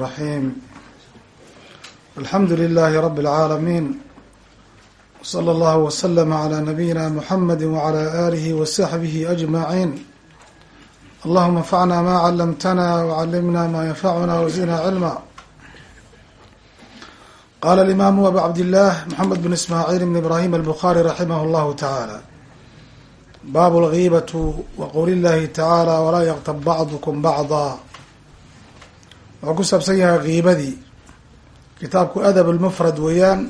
الرحيم الحمد لله رب العالمين وصلى الله وسلم على نبينا محمد وعلى آله وصحبه أجمعين اللهم انفعنا ما علمتنا وعلمنا ما ينفعنا وزدنا علما قال الإمام أبو عبد الله محمد بن إسماعيل بن إبراهيم البخاري رحمه الله تعالى باب الغيبة وقول الله تعالى ولا يغتب بعضكم بعضا wuxuu ku saabsan yahay kiibadii kitaabku adab lmufrad weeyaan.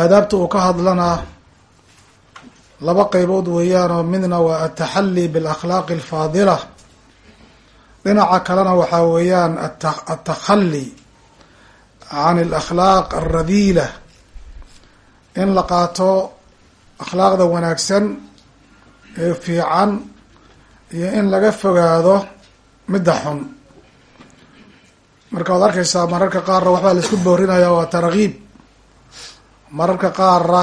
Aadaabta uu ka hadlana laba qeybood weeyaan oo midna waa ataxali bialakhlaaqi alfaadila. Dhinaca kalena waxaa weeyaan atakhali can alakhlaaq alradiila in la qaato akhlaaqda wanaagsan ee fiican iyo in laga fogaado midda xun marka waad arkaysaa mararka qaarna waxbaa la isku boorinaya waa tarkiib mararka qaarna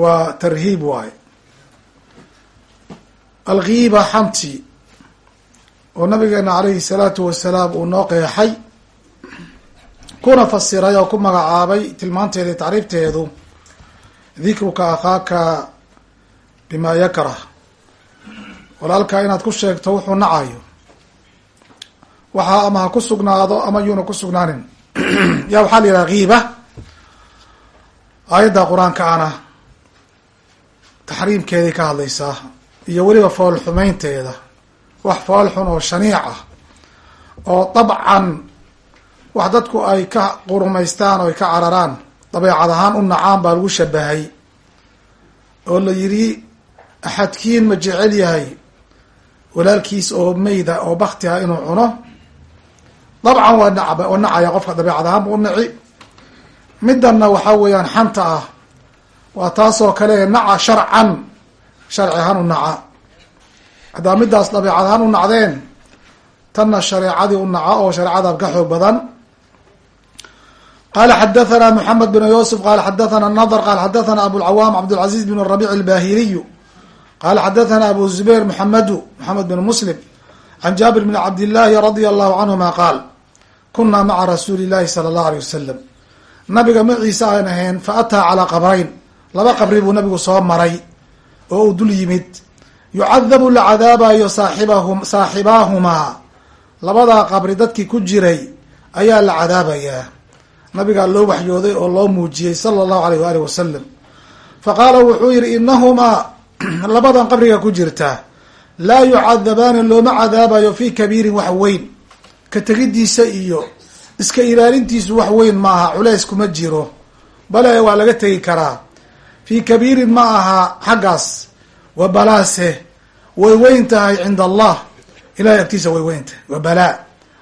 waa tarhiib waaye. Alkiiba xamti oo nabigeena calayhi salaatu wasalaam uu noo qeexay kuna fasiray oo ku magacaabay tilmaanteeda iyo tacriifteedu dikruka akhaaka bimaa yakrah walaalkaa inaad ku sheegto wuxuu nacayo waxaa ama ha ku sugnaado ama yuuna ku sugnaanin. Ya waxaa la yidhaha kiiba aayadda qur'aanka ana taxriimkeeday ka hadlaysaa iyo weliba fool xumeynteeda wax fool xun oo shaniic ah oo dabcan wax dadku ay ka qurumaystaan oo ay ka cararaan dabeecad ahaan u nacaan baa lagu shabahay oo la yidhi axadkiin ma jecel yahay walaalkiis oo meyda oo bakti ah inuu cuno dabcan waa nacb waa nacaya qofka dabeecad ahaan bu u naci. Midanna waxaa weeyaan xanta ah. Waa taasoo kale naca sharcan. Sharci ahaan u naca. Haddaa midaas dabeecad ahaan u nacdeen tanna shareecadii u naca oo shareecada ka xoog badan. Qala xadathana moxamed bn yusuf qala xadathana nadr qala xadathana abulcawaam cabdاlcaziz bn rabic albahiliyu qala xadathana abu zubayr mxamedu moxamed bn muslim can jaabir bn cabd illaahi radia allahu canhuma qaal kunaa maca rasuuli llahi sala allahu aleyh wasalam nabiga maciise aan ahayn fa ataa calaa qabrayn. Laba qabri buu nabigu soo maray oo uu dul yimid. Yucadabu la cadaabayo saaxibahum saaxibaahumaa labadaa qabri dadkii ku jiray ayaa la cadaabayaa nabigaa loo waxyooday oo loo muujiyey sala allahu aleyh waaalih wasalam fa qaala wuxuu yihi inahumaa labadan qabriga ku jirta. Laa yucadabaani looma cadaabayo fi kabiirin wax weyn ka tegidiisa iyo iska ilaalintiisu wax weyn ma aha culeys kuma jiro. Bale waa laga tegi karaa. Fi kabiirin ma aha xaggaas. Wa balaase way weyn tahay cinda allah. Ilahay agtiisa way weyn tahay. Wa balaa.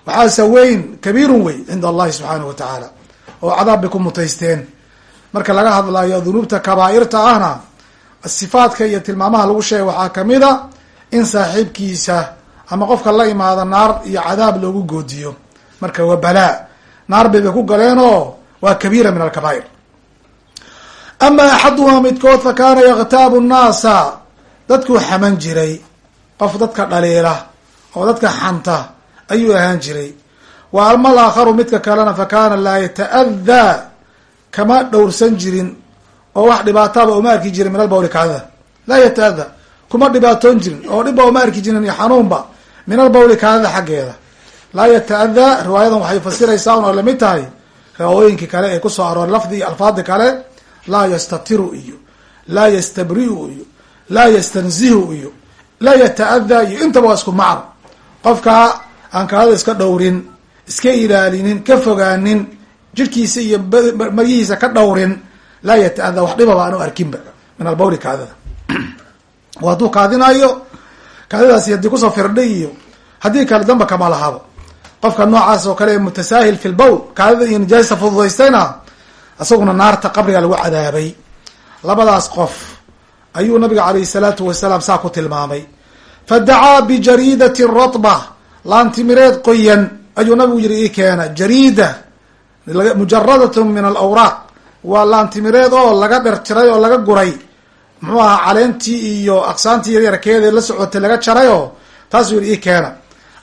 Waxaase weyn kabiirun wey cinda allahi subxaanahu wa tacaala. Oo cadaab bay ku mutaysteen. Marka laga hadlayo dunuubta kabaa'irta ahna sifaadka iyo tilmaamaha lagu sheegay waxaa ka mid a in saaxiibkiisa ama qofka la imaado naar iyo cadaab loogu goodiyo. Marka waa balaa naar bay ku galeen oo waa kabiira min alkabaa'ir. Ama axaduhaa midkood fa kaana yaktaabu nnaasa dadkuu xaman jiray. Qof dadka dhaliila oo dadka xanta ayuu ahaan jiray. Wa ama alaakharu midka kalena fa kaana laa yata'adaa kama dhowrsan jirin oo wax dhibaataba uma arki jirin min albawli kaadida laa yata'ada kuma dhibaatoon jirin oo dhibba uma arki jirin iyo xanuunba min albawli kaadida xaggeeda. Laa yata-adaa riwaayadan waxay fasiraysaa un oo la mid tahay riwaayooyinkii kale ee ku soo arooray lafdi iyo alfaadi kale laa yastatiru iyo laa yastabriu iyo laa yastanzihu iyo laa yata-adaa iyo intaba waa isku macno qofka aan kaadida iska dhowrin iska ilaalinin ka fogaanin jirhkiisa iyo maryihiisa ka dhowrin laa yata-adaa wax dhibaba aan u arkinba min albawli kaadida. Hadduu kaadinayo kaadidaasi haddii ku soo firdhay iyo haddii kale damba kama lahaba qofka noocaas oo kale ee mutasaahil fi lbowl kaadida iyo nijaasa fududaystayna isaguna naarta qabriga lagu cadaabay. Labadaas qof ayuu nabiga calayhi salaatu wasalaam saa ku tilmaamay. Fadacaa bijariidati ratba laantimireed qoyan ayuu nabigu yiri ii keena jariida mujaradatun min alawraaq waa laantimireed oo laga dhertiray oo laga guray muxuu ahaa caleentii iyo aqsaantii yaryarkeeda la socotay laga jaray oo taasuu yihi ii keena.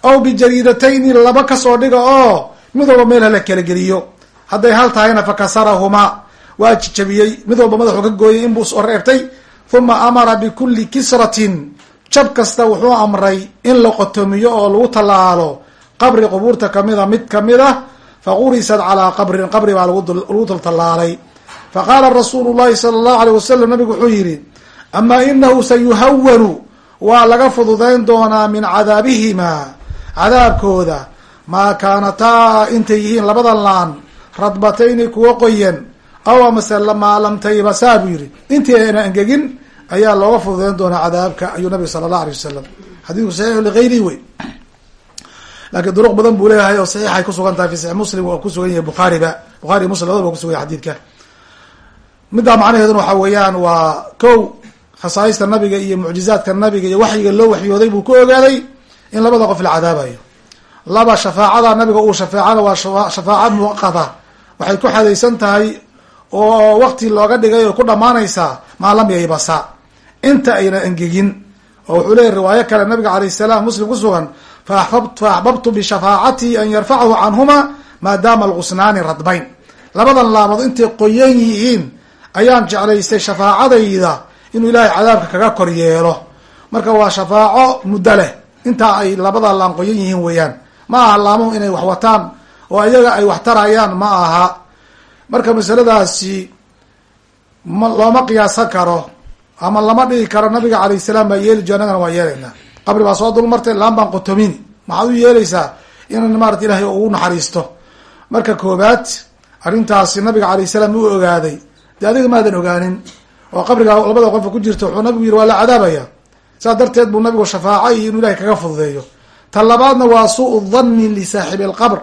Aw bijariidatayni laba ka soo dhiga oo mid walba meel hala kala geliyo. Hadday hal tahayna fakasarahumaa waa jijabiyey. Mid walba madaxuu ka gooyay inbuu soo reebtay uma amara bikulli kisratin. Jab kasta wuxuu amray in la qotomiyo oo lagu tallaalo qabri qubuurta kamida mid ka mid ah faqurisat calaa qabrin. Qabri baa lagu dultallaalay faqaala rasuulu llahi sala allahu aleyh wasalam nabigu wuxuu yidhi amaa inahu sayuhawanu waa laga fududayn doonaa min cadaabihimaa cadaabkooda. maa kaanataa intay yihiin labada laan radbatayni kuwo qoyan aw amase maa lam buu yidhi intii ayna engegin ayaa looga fududayn doonaa cadaabka ayuu nabiga sala allah alay wasalam xadiidku saxiixu ligayri wey laakiin duruq badan buu leeyahay oo saxiixay kusugan tahay fi saxiix muslim waa kusugan yahay bukhaariba bukhari muslim labadaba kusugan yahay xadiidka middaa macnaheeduna waxaa weeyaan waa kow khasaaista nabiga iyo mucjizaadka nabiga iyo waxyiga loo waxyooday buu ku ogaaday in labada qof la cadaabayo. Laba shafaacada nabiga uu shafeecana waa shafaaca muqada waxay ku xadaysan tahay oo wakti looga dhigay oo ku dhamaanaysaa maa lam yaybasa inta ayna engegin oo wuxuu leeyahy riwaayo kale nabiga alayh salaam muslim kusugan faaxbabtu bishafaacatii an yarfachu canhuma maadaama alqusnaani radbayn. Labadan laamood intay qoyan yihiin ayaan jeclaystay shafaacadayda inuu ilaahay cadaabka kaga kor yeelo. Marka waa shafaaco muddo leh. Intaa ay labada laan qoyan yihiin weeyaan. Ma aha laamuhu inay wax wataan oo iyaga ay wax tarayaan ma aha. Marka masaladaasi ma looma qiyaasan karo ama lama dhigi karo nabiga alayh salaam baa yeeli jir annagana waa yeelaynaa. Qabri baa soo dulmartay laan baan qotomini maxaad u yeelaysaa inan maarata ilaahay ugu naxariisto? Marka koobaad arrintaasi nabiga alayh salaam u ogaaday dee adiga maadan ogaanin. Oo qabriga labada qofka ku jirta wuxuu nabigu yihi waa la cadaabaya. Saas darteed buu nabigu shafaaco iyo inuu ilahay kaga fududeeyo. Ta labaadna waa suu dhanni lisaaxibi alqabr.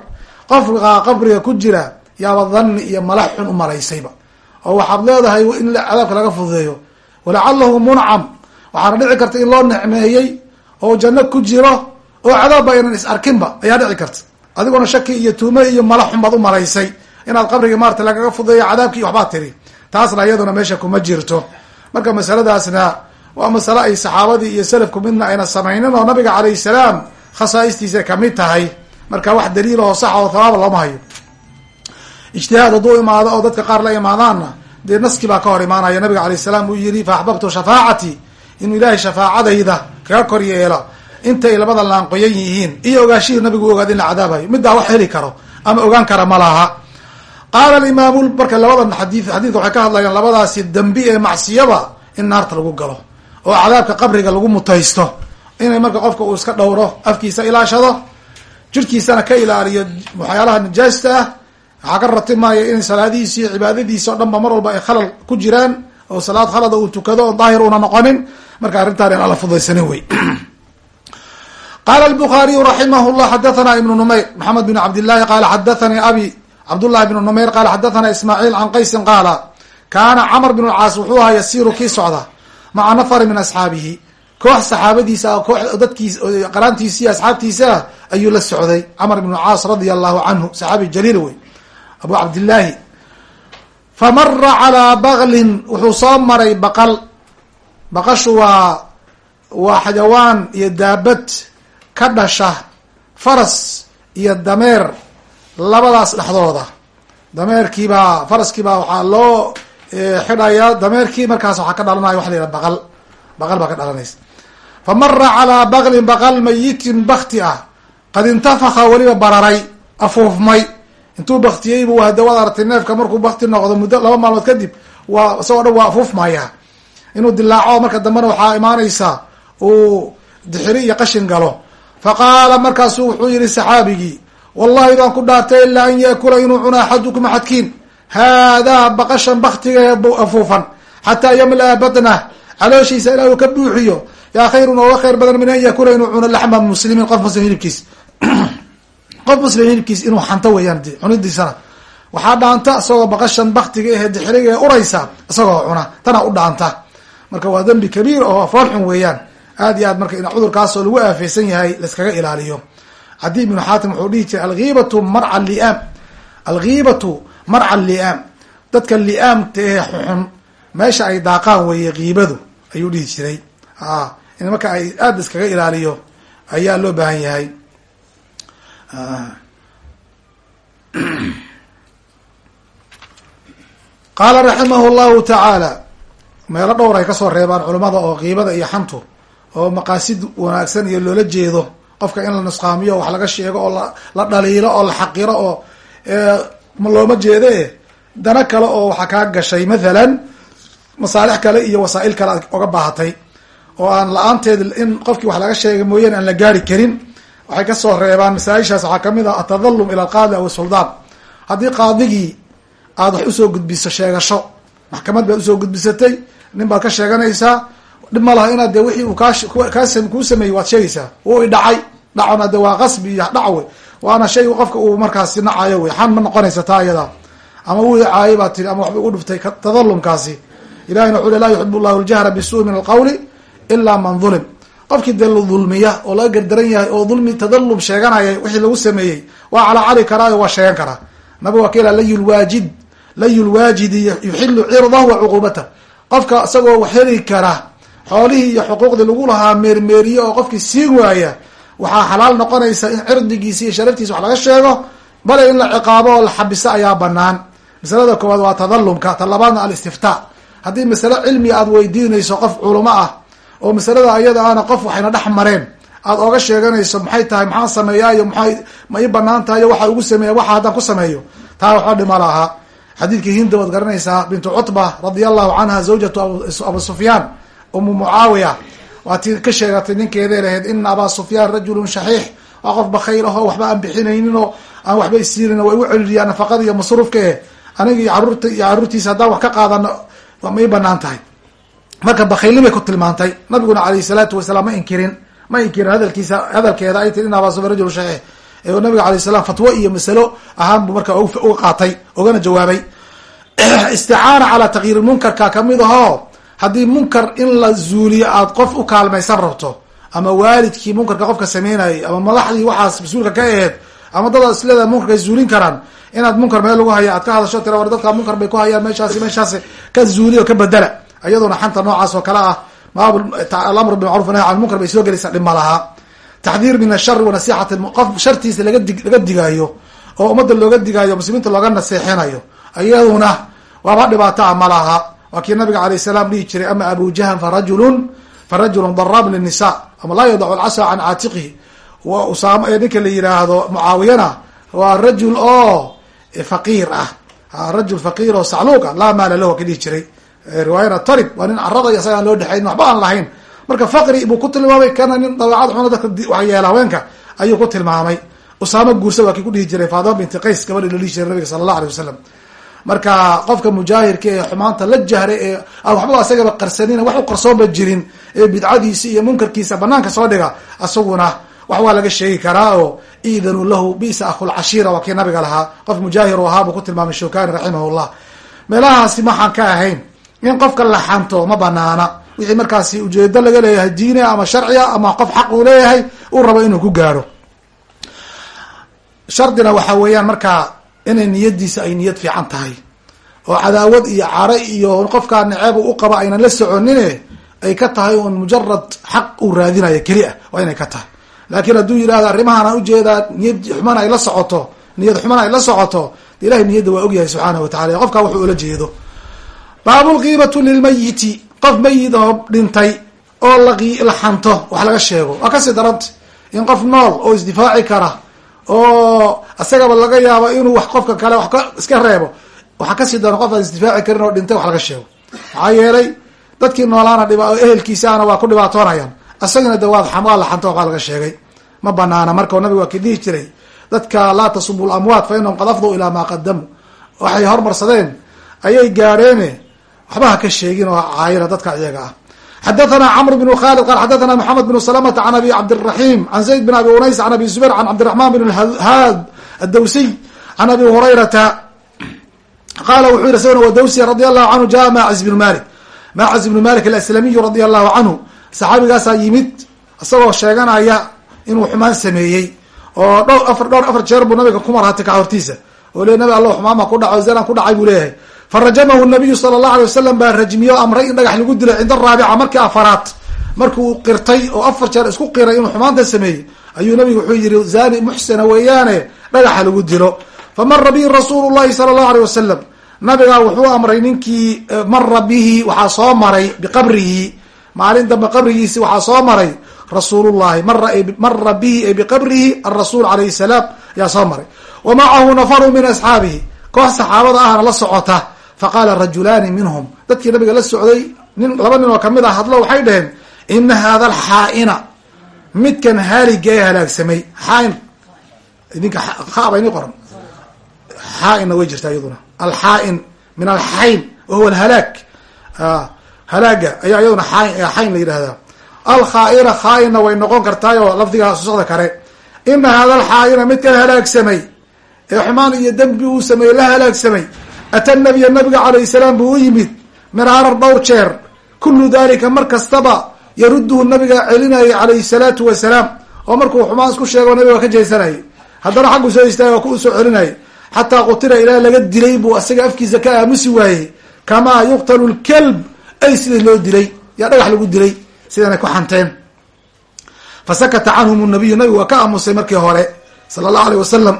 Qofka qabriga ku jira yaaba dhanni iyo malax xun u malaysayba. Oo waxaad leedahay in cadaabka laga fududeeyo. Walacalahu muncam waxaana dhici karta in loo nicmeeyey oo janno ku jiro oo cadaabba aynan is arkinba ayaa dhici karta. Adiguna shaki iyo tuume iyo malax xun baad u malaysay. Inaad qabriga maarata lagaga fududeeyo cadaabki waxbaad tiri taasna iyaduna meesha kuma jirto. Marka masaladaasna waa masale ay saxaabadii iyo salafku midna ayna samaynin oo nabiga calayh salaam khasaa'istiisa ka mid tahay. Marka wax daliil oo sax oo habaaba looma hayo. Ijtihaad hadduu imaado oo dadka qaar la imaadaanna dee naski baa ka hor imaanaya. Nabiga alayh salaam uu yihi fa axbabtu shafaacatii inuu ilaahay shafaacadayda kaga kor yeelo. Intay labada laan qoyan yihiin iyo ogaashihii nabigu ogaada in la cadaabayo. Middaa wax heli karo ama ogaan kara ma laha qaala imaamu marka labadan xadii xadiidka waxay ka hadlayaan labadaasi dambi ee macsiyaba in naarta lagu galo oo cadaabka qabriga lagu mutaysto inay marka qofka uu iska dhowro afkiisa ilaashado jirkiisana ka ilaaliyo waxyaalaha najaasta ah. Waxaa ka ratimaaya inay salaadihiisi iyo cibaadadiisi o dhanba mar walba ay khalal ku jiraan oo salaad khalada uu tukado on daahir una noqonin. Marka arrintaan in alla fudaysanin wey. Qaala albuhaariyu raximah llah xadathana ibnu numayr maxamed bin cabdillahi qaala xadathanii abi cabdullahi bn numayr qala xadathana ismaaciil can qaysin qaala kaana camr bn اlcaas wuxuu ahaa yasiru kii socda maca nafari min asxaabihi. Koox saxaabadiisa koox dadkiis qaraantiisi iyo asxaabtiisa ayuu la socday. Camr bn caas radia allahu canhu saxaabi jaliil wey abu cabdillaahi famara calaa baklin wuxuu soo maray baqal. Baqashu waa waa xayawaan iyo daabad ka dhasha faras iyo dameer labadaas dhexdooda. Dameerkiibaa faraskiibaa waxaa loo xidhayaa. Dameerkii markaas waxaa ka dhalanaya waxa la yidhaha baqal. Baqal baa ka dhalanaysa. Fa mara calaa baklin baqal mayitin bakti ah. Qad intafaka weliba bararay afuufmay. Intuu baktiyey buu hadawaad aragtay neefka markuu bakti noqdo muddo laba maalmood kadib waa isagoo dhan waa afuufmaya. Inuu dilaaco marka dambena waxaa imaanaysa uu dixiri iyo qashin galo. Faqaala markaasuu wuxuu yihi saxaabigii wallahi baan ku dhaartay ilaa an yaakula inuu cuno axadukum axadkiin. Haadaa baqashan baktiga afuufan. Xataa yamlaa batnah calooshiisa ilaa uu ka buuxiyo. Yaa khayrun ooga khayr badan min an yaakula inuu cuno laxma muslimiin qof muslim hilibkiis. Qof muslim hilibkiis inuu xanto weeyaan cunidiisana. Waxaa dhaanta isagoo baqashan baktiga ahe dixiriga ee uraysa isagoo cuna. Tana u dhaanta. Marka waa dembi kabiir oo foolxun weeyaan. Aad iyo aad marka in cudurkaasoo lagu aafeysan yahay laiskaga ilaaliyo cadi ibnu xaatim wuxuu dhihi jiray algiibatu marca liaam. Algiibatu marca liaam. Dadka liaamta ee xuxun meesha ay daaqaan weeye kiibadu ayuu dhihi jiray. In marka ay aada iskaga ilaaliyo ayaa loo baahan yahay. Qaala raximahu llahu tacaala meelo dhowr ay ka soo reebaan culimada oo qiibada iyo xantu oo maqaasid wanaagsan iyo loola jeedo qofka in la nusqaamiyo wax laga sheego oo la dhaliilo oo la xaqiro oo looma jeede. Dana kale oo waxaa kaa gashay mathalan masaalix kale iyo wasaa-il kale aad oga baahatay oo aan la'aanteed in qofkii wax laga sheega mooyaane aan la gaari karin. Waxay ka soo reebaan masaaishaas waxaa ka mid ah atadalum ila alqaadi aw suldaan haddii qaadigii aada wax u soo gudbiso sheegasho maxkamad baad u soo gudbisatay nin baad ka sheeganaysaa dhib ma laha inaad de wixii uu kuu sameeyey waad sheegaysaa. Wuu idhacay dhacona de waa qasbi iyo waana shay qofka uu markaasi nacayo wey. Xan ma noqonaysa taa iyada. Ama wuu icaayay baa tiri ama waxba ugu dhuftay tadalumkaasi ilahina wuxu laa yuxib llahu ljahra bisuui min alqawli ilaa man dulim qofkii dee la dulmiya oo laga gardaran yahay oo dulmi tadalum sheeganaya wixii lagu sameeyey waa calacali karaayo waa sheegan karaa. Nabig waa ka ila layu lwaajid layu lwaajidi yuxilu cirdah wa cuquubatah qofka isagoo wax heli kara xoolihii iyo xuquuqdii lagu lahaa meermeeriye oo qofkii siin waaya waxaa xalaal noqonaysa in cirdigiisa iyo sharaftiisa wax laga sheego bale in la ciqaabo oo la xabiso ayaa banaan masalada koowaad waa tadalumka ta labaadna alistiftaa haddii masale cilmiga aada weydiinayso qof culamo ah oo masalada ayada ana qof waxayna dhex mareen aada oga sheeganayso maxay tahay maxaan sameeyaa iyo maxay ma ii bannaan tahay iyo waxa ugu sameeya waxa haddaan ku sameeyo. Taa waxba dhima lahaa xadiidkii hinda waad garanaysaa bintu cutba radia allahu canha zawjatu abu sufyaan umu mucaawiya waa tii ka sheegatay ninkeeday lahayd ina abaa sufyaan rajulun shaxiix. Waa qof bakayl ahoo waxba aan bixinaynin oo aan waxba isiinin waa igu celiliyaa nafaqada iyo masruufka e aniga iyo carruurta iyo caruurtiisa haddaan wax ka qaadano ma ii bannaan tahay. Marka bakaylnimay ku tilmaantay. Nabiguna alayh salaatu wasalaam ma inkirin ma inkirin hadalkiisa hadalkeeda ay tiri in sufyaan rajulun shaxiix. Nabiga alayh salam fatwo iyo masalo ahaan buu marka uga qaatay ogana jawaabay. Isticaana calaa takyiiri munkarka ka mid ahoo haddii munkar in la zuuliyo aad qof u kaalmaysan rabto ama waalidkii munkarka qofka sameynayay ama madaxdii waxaas mas'uulka ka aheed ama dad isleedaha munkarka zuulin karaan inaad munkar meel lagu haya aad ka hadasho tira war dadka munkar bay ku hayaan meeshaasi meeshaasi ka zuuliya o ka bedela. Iyaduna xanta noocaas oo kale ah alamr bilmacruf nahy can munkar bay soo gelaysaa dhib ma laha taxdiir min ashari wa nasixati qof shartiisa laga dig laga digaayo oo ummadda looga digaayo muslimiinta looga naseexinayo iyaduna waaba dhibaato a ma laha waa kii nabiga alayh salaam dhihi jiray ama abu jahm farajulun farajulun daraab linisa ama laa yadacu alcasa can caatiqihi wa usaam ninka la yihaahdo mucaawiyana waa rajul oo faqiir ah. Rajul faqiir oo sacluuq ah laa maala lahu ka dhihi jiray. Riwaayana tarib waa nin carada iyo isagaan loo dhexayn waxba aan lahayn. Marka faqri buu ku tilmaamay kana nin dabeecad xuna dadka waxyeela haweenka ayuu ku tilmaamay. Usaamo guursa waa kii ku dhihi jiray faadima binti qays gabadhi la dhihi jiray nabiga sala allah alay wasalam marka qofka mujaahirka ee xumaanta la jahray ee aan waxba asagaba qarsanina wax u qarsoonba jirin ee bidcadiisi iyo munkarkiisa banaanka soo dhiga asaguna wax waa laga sheegi karaa oo iidanu lahu bisa akhulcashiira waa kii nabiga lahaa. Qof mujaahir u ahaa buu ku tilmaamay shawkani raximahullah. Meelahaasi maxaan ka ahayn in qofka la xanto ma banaana wixii markaasi ujeedo laga leeyahay diini ama sharciga ama qof xaq uu leeyahay uu rabo inuu ku gaaro shardina waxa weeyaan markaa inay niyadiisa ay niyad fiican tahay. oo cadaawad iyo care iyo qofkaa niceeb u qaba aynan la soconine ay ka tahay un mujarad xaq uu raadinayo keli ah waa inay ka tahay. Laakiin hadduu yidhahdo arrimahan aan u jeedaa niyad xumana ay la socoto niyad xumana ay la socoto ilahay niyadda waa ogyahay subxaana wa tacala qofkaa wuxuu ula jeedo. Baabulqiibatu lilmayiti qof mayid oo dhintay oo la xanto wax laga sheego. Waa ka sii daranta in qof nool oo isdifaaci kara oo isagaba laga yaabo inuu wax qofka kale wax ka iska reebo waxaa ka sii daran qof isdifaaci karin oo dhintay wax laga sheego. Maxaa yeelay dadkii noolaana dhib ehelkiisaana waa ku dhibaatoonayaan. Isagana de waad waa la xanto waxbaa laga sheegay. Ma banaana marka nabiga waa ki dhihi jiray dadka laa tasubu lamwaat fa inahum qad afduu ilaa maa qadamu waxay hormarsadeen ayay gaadheene waxba ha ka sheegin oo caayina dadka iyaga ah xadathana cmr bn khalid qal xadathana mxamed bn slmta an abi cabdالرaحim an zayd bn abi unays an abi zubayr an cabdiرaحman bn haad adawsiy an abi hurayrata qala wuxuu yihi isaguna wadawsi radi allahu canhu ja macis bn malik macis bn malik alaslamiyu radi allahu canhu saxaabigaasaa yimid isagoo sheeganaya inuu xumaan sameeyey oo dhowr afar dhowr afar jeer buu nabiga ku marhatay ka hortiisa oo le nabi alla xumaama ku dhaco zelan ku dhacay buu leeyahay farajamahu nabiyu sala allahu alay wasalam baa rajmiyo amray in dhagax lagu dilay cinda raabica markii afaraad. Markuu qirtay oo afar jeer isku qiray inuu xumaanta sameeyey ayuu nabigu wuxuu yihi zani muxsina weeyaane dhagaxa lagu dilo. Famara bihi rasuulu llahi sala allahu aleyh wasalam nabigaa wuxuu amray ninkii mara bihi waxaa soo maray biqabrihi. Maalin dambe qabrigiisi waxaa soo maray rasuulullahi mara bihi ay biqabrihi arasuul alayhi salaam ayaa soo maray. Wa macahu nafaru min asxaabihi. Koox saxaabada ahna la socota faqaala rajulaani minhum. Dadkii nabiga la socday nin laba nin oo ka mid ah hadlo waxay dhaheen ina hada alxaaina midkan haaliga ee halaagsamay. Xaain idinka ba ini qoran. Xaainna way jirtaa iyaduna. Alxaain min alxayn wahuwa alhalaag halaaga ayaa iyaduna xayn la yidhahdaa alkhaaina khaainna way noqon kartaayoo lafdigaa socda kale ina hada alxaaina midkan halaagsamay. Ee xumaan iyo dembi uu sameeyey la halaagsamay ata nabiya nabiga calayh salaam buu u yimid miraarar dhowr jeer kullu dalika mar kastaba yaruduhu nabiga celinayay calayhi salaatu wasalaam oo markuu xumaan isku sheego nabiga ka jeesanayay haddana xaggu soo istaagay ku soo celinayay xataa qutila ilaa laga dilay buu asaga afkiisa ka aamusi waayey kamaa yuqtalu lkalb ay sida loo dilay yaa dhagax lagu dilay sidanay ku xanteen fasakata canhum nabiyu nabigu waa ka aamusay markii hore sala allahu aleyh wasalam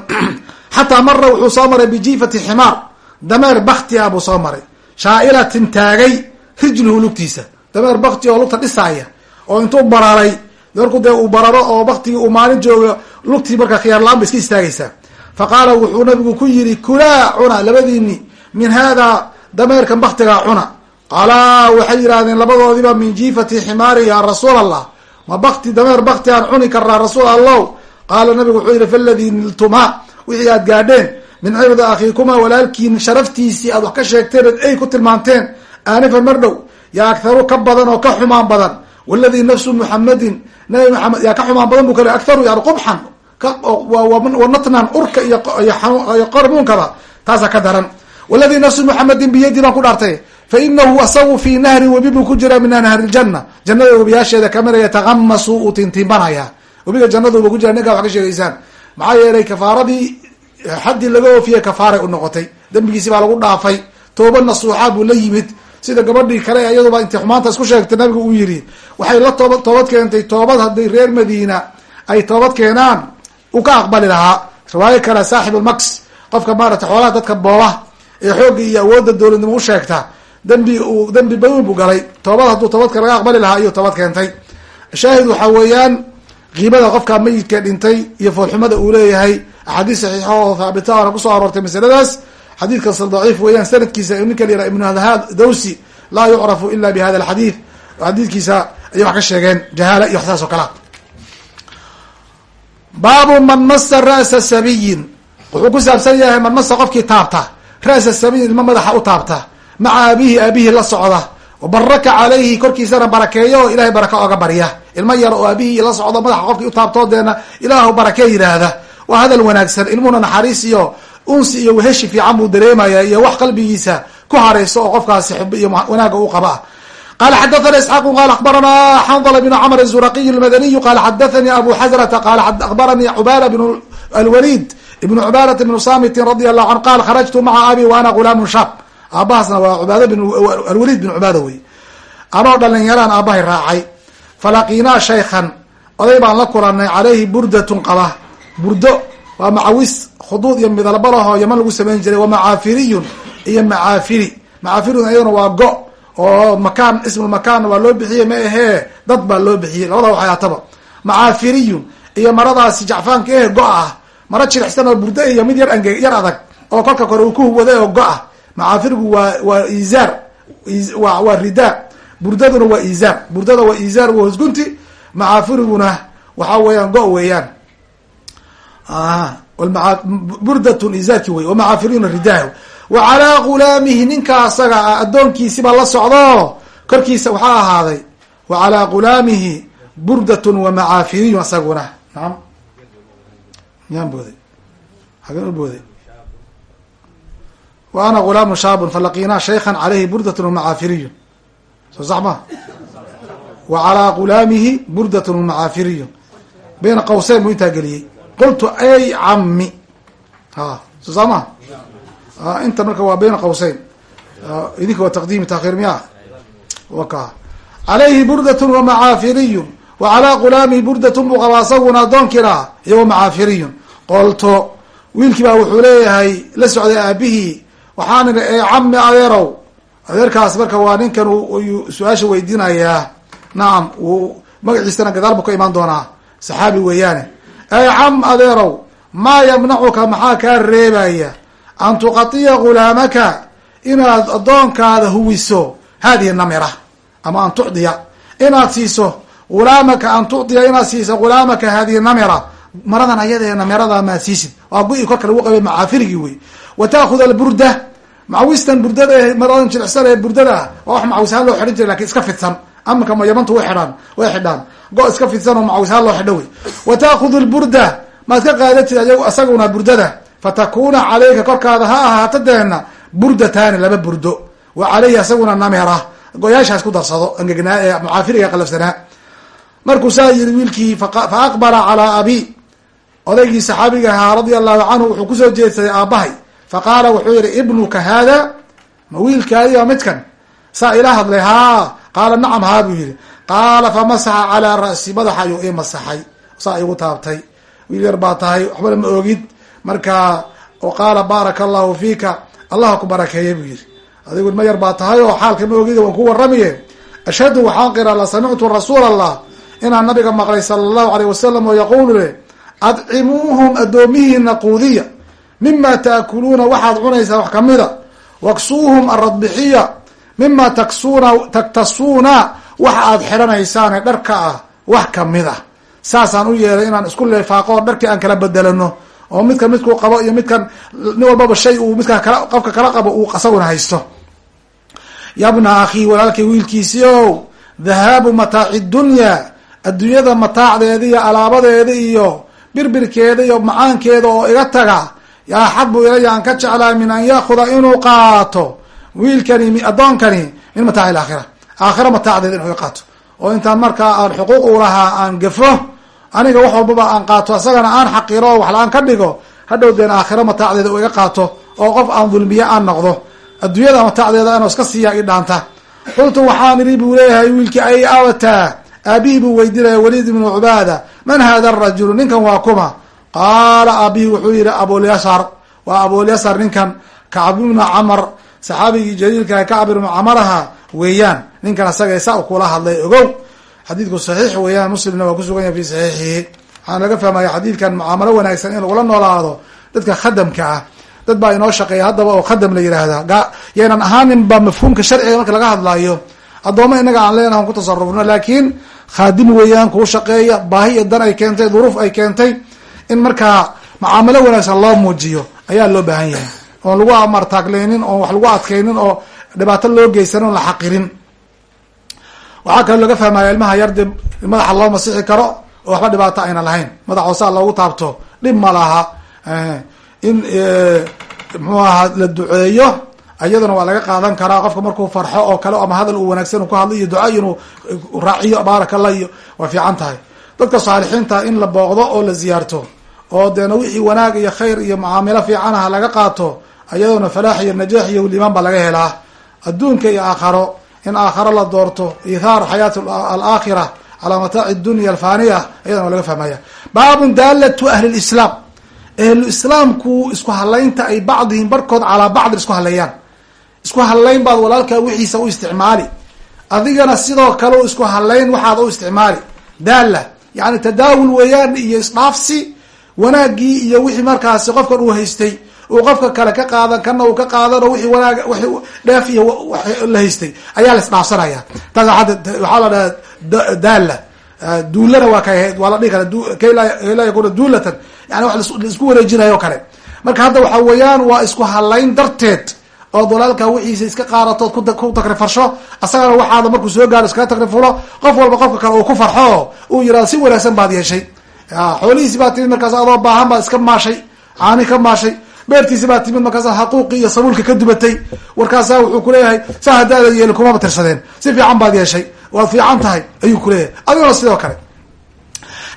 xataa mara wuxuu soo maray bijiifati ximaar dameer bakti ah buu soo maray. Shaa'ilatin taagay rijluhu lugtiisa. Dameer bakti oo lugta dhisaaya oo intuu bararay marku dee uu bararo oo baktigii uu maalin joogo lugtii markaa khiyaarla-aan ba iska istaagaysaa. Fa qaala wuxuu nabigu ku yidhi kulaa cuna labadiini min haadaa dameerkan baktigaa cuna. Qaalaa waxay yidhahdeen labadoodiba min jiifati ximaari ya rasuul allah ma bakti dameer bakti aan cuni karnaa rasuul allow qaala nabigu wuxuu yihi faladii niltumaa. Wixii aad gaadheen min cirdi akhiikumaa walaalkiin sharaftiisii aad wax ka sheegteen ood ey ku tilmaanteen aanifan mar dhow yaa akharu ka badan oo ka xumaan badan. Waladii nafsu muxamadin nabi maxamed yaa ka xumaan badan bu kale akharu yani qubxan wanatnan urka iyo qormuunkaba taasaa ka daran. Waladii nafsu muxamedin biyadi baan ku dhaartay fa inahu asagu fii nahrin webi buu ku jiraa min nahri ljana jannada webiyaasheeda kamida yatagamasu uu tintiimbanaya. Webiga jannaduba ku jira ninkaa wax ka sheegaysaan. Maxaa yeelay kafaaradii xaddii laga oofiyey kafaaray u noqotay. Dembigiisi baa lagu dhaafay. Tooba nasuuxa buu la yimid. Sida gabadhii kale iyaduba intay xumaanta isku sheegtay nabigu uu yidhi waxay la tooba toobad keentay. Toobad hadday reer madiina ay toobad keenaan uu ka aqbali lahaa. Riwaayo kale saaxib ulmax qofka maarata xoolaha dadka booba ee xoogga iyo awoodda dowladnimo u sheegta dembi dembi bayn buu galay. Toobad hadduu toobadka laga aqbali lahaa ayuu toobad keentay. Shaahid waxaa weeyaan qiimada qofka mayidka dhintay iyo foolxumada uu leeyahay axaadiis saxiixa oo haabita ana ku soo aroortay masaladaas xadiidkas daciif weeyaan sanadkiisa ninka la yihah ibnu hadhad dawsi laa yucrafu ila bi hada alxadiid xadiidkiisa ayay wax ka sheegeen jahaala iyo wax saas oo kalea baabu man masa ra'sa sabiyin wuxuu ku saabsan yahay man masa qofkii taabta ra'sa sabiyin ilma madaxa u taabta maca abihi aabihii la socda baraka calayhi korkiisana barakeeyo oo ilahay baraka oga barya ilmo yar oo aabihii la socdo madaxa qofkii utaabtoo deena ilaahu barakee yidhaahda waa hadal wanaagsan ilmuhuna naxariis iyo unsi iyo weheshi fiican buu dareemaya iyo wax qalbigiisa ku harayso oo qofkaasi xub iyo wanaaga u qaba qala xadathana isxaaqu qala akhbarana xandla bn cmr الzuraqiy اlmadaniyu qala xadathani abu xasrata qala akhbarani cubada bn alwalid ibn cubaadata bn samiti radi allahu anhu qal kharajtu maca abi wa ana gulaamu shaab aabahaasna waa cubaad bin alwalid bin cubaada wey anoo dhalinyaraan aabahay raacay falaqiinaa shaykhan oday baan la kulanay calayhi burdatun qaba burdo waa macawis khuduud iyo midalbalaho yaman lagu samayn jiray wa macaafiriyun iyo macaafiri macaafiriyun iyaduna waa go oo makaan ismu makaanna waa loo bixiyey ma ahee dad baa loo bixiyey labada waxyaataba macaafiriyun iyo maradaasi jacfaanka eh go ah maro jirixsan oo burdo iyo mid yar ange yar adag oo kolka kore uu ku huwaday oo go ah macaafirigu waa waa izaar wa waa ridaa burdaduna waa izaar burdada waa izaar waa hosgunti macaafiriguna waxaa weeyaan go weeyaan. Burdatun izaarki wey wamacaafiriyuna ridaa wa calaa gulaamihi ninka asaga ah addoonkiisibaa la socdo. Korkiisa waxaa ahaaday wa calaa gulaamihi burdatun wa macaafiriyun asaguna. Naam. Miyaan booday hagan u booday wa ana gulaamu shaabun falaqiinaa shaykhan calayhi burdatun wamacaafiriyun soo sax ma wa calaa gulaamihi burdatun wamacaafiriyun bayna qawseyn buu intaa geliyey. Qultu ay cami ha soo saa ma inta marka waa bayna qawseyn idinka waa taqdiimi taakhiir miya waka calayhi burdatun wamacaafiriyun wa calaa qulaamihi burdatun buu qabaa asaguna adoonkiina iyago macaafiriyun qolto wiilkii baa wuxuu leeyahay la socday aabihii waxaan idhi ee cami adeerow adeerkaas marka waa ninkan su'aasha weydiinayaa nacam uu magaciisana gadaal buu ka imaan doonaa saxaabi weeyaane. Ey cam adeerow maa yamnacuka maxaa kaa reebaya an tuqatiya gulaamaka inaad addoonkaada huwiso hadihi namira ama an tucdiya. Inaad siiso gulaamaka an tucdiya inaad siiso gulaamaka hadihi namira. Maradan ayadee namirada maad siisid. Waa gu-i korka lagu qabay macaafirigii wey wa taakhud alburda macawistan burdada maradan jilicsan ee burdada ah waa wax macawishaan loo xidhan jiray laakiin iska fidsan. Amanka yamantu way xidhaan way xidhaan. Go iska fidsan oo macawishaan loo xidho wey. Wa lburda maad ka qaadatid isaguna burdada. Fatakuna calayka korkaada ha ahaato deena burdataani laba burdo. Wa caleyhi isaguna namera go-yaashaas ku darsado angegnaa ee mucaafiriga qalafsanaa. Markuu saa yiri wiilkii fa aqbala calaa abi. Odaygii saxaabiga ahaa radia allahu canhu wuxuu ku soo jeedsaday aabbahay fa qaala wuxuu yihi ibnuka haada ma wiilkaadiba midkan? Saa ila hadlay haa qaala nacam haa buu yihi qaala famasaxa calaa ra'si madaxa ayuu ii masaxay. Saa igu taabtay. Wiil yar baa tahay waxbana ma ogid. Marka qaala baaraka allahu fiika allah ku barakeeye buu yihi adigu ma yar baa tahay oo xaalka ma ogid waan ku warramiye. Ashhadu waxaan qira la samictu rasuul allah inaan nabiga maqlay sala allahu aleyh wasalam oo yaquulu le adcimuuhum addoomihiina quudiya mima taakuluuna waxaad cunaysaa wax kamida waksuuhum aradbixiya mima taksuna taktasuuna waxa aad xidhanaysaane dharka ah wax ka mid a saasaan u yeelay inaan isku leefaaqo dharkii aan kala bedelano oo midkan midkuu qabo iyo midkan nin walbaba shay uu midkan kala qofka kala qabo uu asaguna haysto. Yabna akhii walaalkay wiilkiisii o dhahaabu mataaci dunya adduunyada mataacdeeda iyo alaabadeeda iyo birbirkeeda iyo macaankeeda oo iga taga yaa axabu ilaya aan ka jeclaa min an yaakuda inuu qaato wiilkani addoonkani min mataaci alaakhira aakhira mataacdeeda inuu qaato. Oo intaan markaa aan xuquuq u lahaa aan gafo aniga wax walbaba aan qaato isagana aan xaqiro oo waxla-aan ka dhigo hadhow deen aakhiro mataacdeeda u iga qaato oo qof aan dulmiye aan noqdo. Adduunyada mataacdeeda inuu iska siiya i dhaanta. Qultu waxaan idhi buu leeyahay wiilkii ay awataa aabihii buu weydiinaya waliid ibnu cubaada man hada arajulu ninkan waa kuma qaala aabihii wuxuu yihi abulyasar waa abulyasar ninkan kacb ibnu camar saxaabigii jaliilka kacb ibnu camaraha weeyaan. Ninkan asaga saa kula hadlay ogow. Xadiidku saxiix weeyaan muslimna waa kusugan yahay fi saxiixihi. Waxaan laga fahmaya xadiidkan mucaamalo wanaagsan in lagula noolaado dadka khadamka ah. Dad baa inoo shaqeeya haddaba oo khadam la yihahda yaynan ahaanin ba mafhuumka sharciga marka laga hadlayo addooma inaga aan leenaha ku tasarufno laakiin khaadim weeyaan kuu shaqeeya baahi iyo dan ay keentay duruuf ay keentay in markaa mucaamalo wanaagsan loo muujiyo ayaa loo baahan yahay. Oon lagu amartaagleynin oon wax lagu adkaynin oo dhibaato loo geysanin oon la xaqirin. Waxaa kaloo laga fahmaya ilmaha yar madaxa loo masixi karo oo waxba dhibaato ayna lahayn. Madax hoosaa loogu taabto dhib ma laha. In muxuu ahaa la duceeyo iyaduna waa laga qaadan karaa qofka markuu farxo oo kale ama hadal uu wanaagsan ku hadlo iyo duca inuu raaciyo baaraka allah iyo waa fiican tahay. Dadka saalixiinta in la booqdo oo la ziyaarto oo deena wixii wanaag iyo khayr iyo mucaamilo fiicanaha laga qaato iyaduna falaax iyo najaax iyo liimaan baa laga helaa. Adduunka iyo aakharo in aakharo la doorto ithaar xayaat alaakhira calaa mataaci dunya alfaaniya iyadana waa laga fahmaya. Baabun daalatu ahli lislaam ahlu islaamku isku halaynta ay bacdihim barkood calaa bacdin isku haleeyaan isku halayn baad walaalkaa wixiisa u isticmaali. Adigana sidoo kale isku halayn waxaad u isticmaali. Daalla yani tadaawul weeyaan iyo isdhaafsi wanaagii iyo wixii markaasi qofkan uu haystay uu qofka kale ka qaadan kana uu ka qaadano wixii wanaag wixii dheef iyo la haystay ayaa la isdhaafsanaya taas waxaa la dhaha daalla. Duulana waa kay waa la dhihi kara kayla yakuna duulatan yani wax la isku wareejinayo kale. Marka hadda waxa weeyaan waa isku halayn darteed ood walaalka wixiisa iska qaaratood ku takrifarsho asagana waxaada markuu soo gaaro iskaga takrifulo qof walba qofka kale uu ku farxo. Uu yiraahdo si wanaagsan baad yeeshay xoolihiisi baa timid markaas adoo baahan baad iska maashay caani ka maashay. Beertiisi baa timid markaas xaquuqii iyo sabuulka ka dubatay. Warkaasaa wuxuu kuleeyahay sa haddaada yeeli kumaba tirsadeen. Si fiican baad yeeshay waad fiican tahay ayuu kuleeyahay adigona sidoo kale.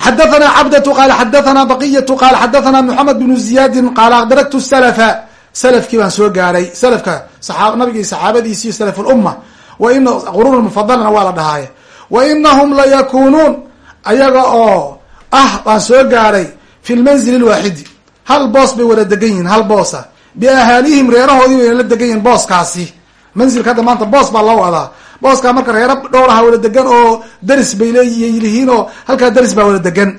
Xadathana cabdatu qaala xadathana baqiyatu qaala xadathana moxamed bnu ziyaadin qaala adraktu salafa. Salafkii baan soo gaaray. Salafka nabigii saxaabadiisi iyo salaf lumma wa ina quruun mufadalna waa la dhahaaye. Wa inahum layakunuun ayaga oo ah baan soo gaaray fi lmanzili lwaaxidi hal boos bay wada degan yihiin hal boosa biahaalihim reerahoodii wayna la degan yihiin booskaasi. Manzilka hadda maanta boos baa loo wadaa. Booskaa marka reero dhowr aha wada degan oo daris bay leeyihiin oo halkaa daris baa wada degan.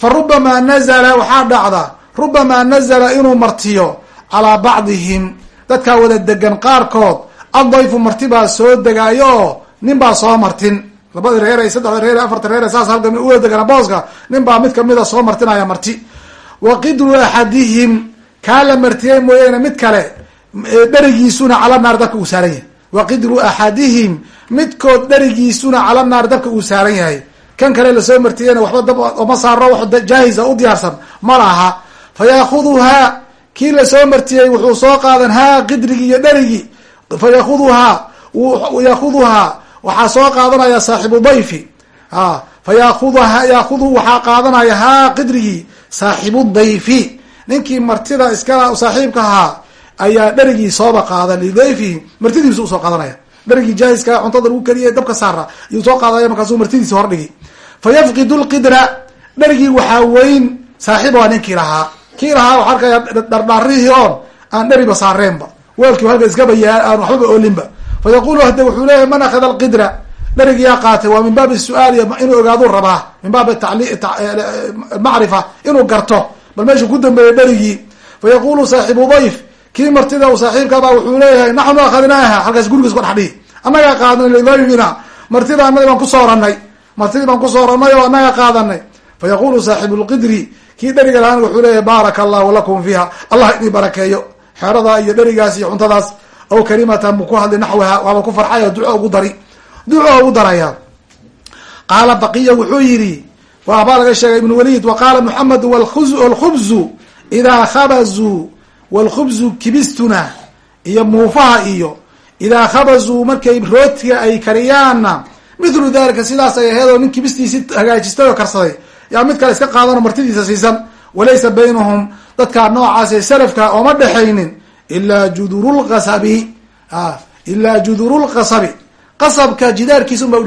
Fa rubamaa nazala waxaa dhacda rubamaa nazala inuu martiyo calaa bacdihim. Dadkaa wada degan qaarkood addayfu marti baa soo degaayo oo nin baa soo martin labada reer saddexda reer afarta reer saas halka uwada degana booska nin baa mid kamida soo martinaya marti. Wa qidru axadihim kaa la martiyey mooyeene mid kale dherigiisuna cala naar dabka uu saaran yahay. Wa qidru axadihim midkood dherigiisuna cala naar dabka uu saaran yahay. Kan kale la soo martiyeyna waxba dab oma saaro wax jaahisa u diyaarsan. Ma laha. Fa yaakuduhaa kii la soo martiyey wuxuu soo qaadan haa qidrigii iyo dherigii fa yakuduhaa yaakuduhaa waxaa soo qaadanaya saaxibu dayfi. A fa yaakuduha yaakudu waxaa qaadanaya haa qidrigii saaxibu dayfi. Ninkii martida iska saaxiibka ahaa ayaa dherigii sooba qaada lidayfihi martidiisu u soo qaadanaya. Dherigii jaahiska cuntada lagu keliya dabka saara ayuu soo qaadaya markaasuu martidiisi hordhigi fa lqidra dherigii waxaa weyn saaxiib waa ninkii lahaa. Kii lahaa waxaa arkaya dhardhaarihii oon aan dheriba saareenba. Weelkii halka iskaba yaa aan waxbaba oolinba fa yaqulu hade wuxuu leeyahy man akhada alqidra dherigiyaa qaatay waa min baabi su'aal inuu ogaaduu rabaa min baabi macrifa inuu garto bal meeshuu ku dambeeyey dherigii fa yaqulu saaxibu dayf kii martida u saaxiibkaba wuxuu leeyahay naxnu akhadnaaha halkaas gurigiis ka dhex dhihi annagaa qaadanay lidayfina martida anagi baan ku soo ranay martidii baan ku soo ranay oo annaga qaadanay fa yaqulu saaxibu lqidri kii dheriga lahaan wuxuu leeyahay baaraka allahu lakum fiiha allah idin barakeeyo xeerada iyo dherigaas iyo cuntadaas aw kalimatan bu ku hadli naxwaha waaba ku farxay duco ugu dari. Duco ugu daraya. Qaala baqiya wuxuu yidhi waabaa laga sheegay ibn walid wa qaala muxamedu wlkhubzu idaa khabazuu wlkhubzu kibistuna iyo muufaha iyo idaa khabazuu markay rootiga ay kariyaanna mithlu dalika sidaas ay aheed oo nin kibistiisi hagaajistay oo karsaday. Yaa mid kale iska qaadano martidiisa siisan. Walaysa baynahum dadkaa noocaas ee salafka ooma dhexaynin ilaa judurulqasabi ilaa judurulqasabi qasabka jidaarkiisa un baa